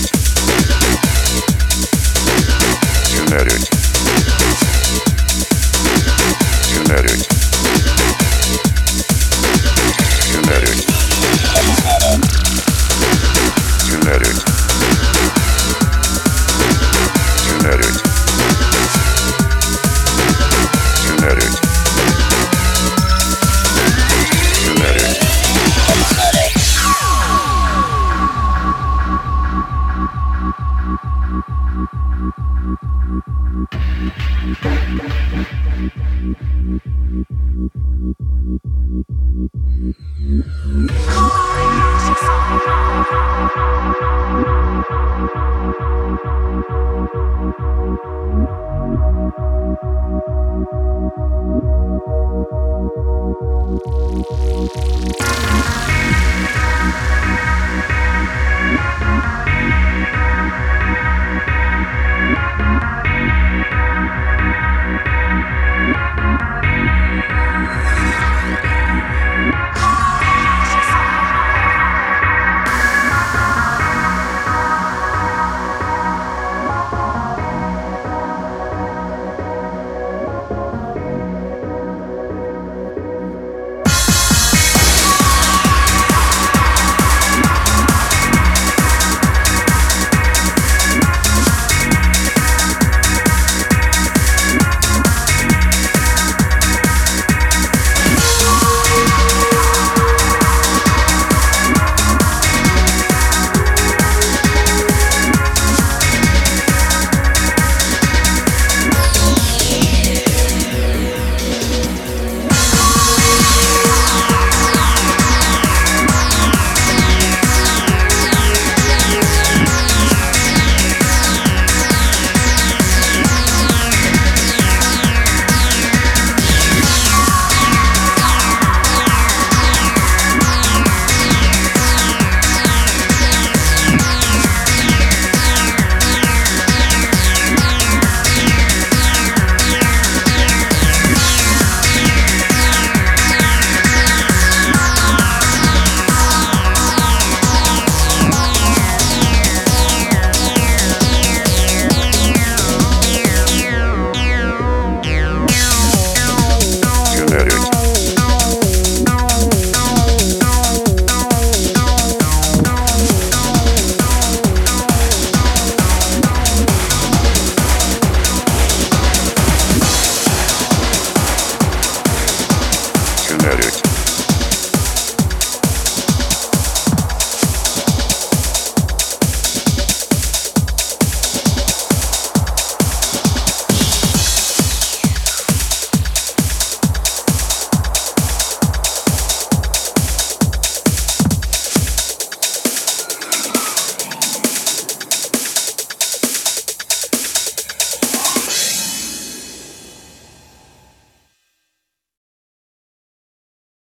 はい。Thank you.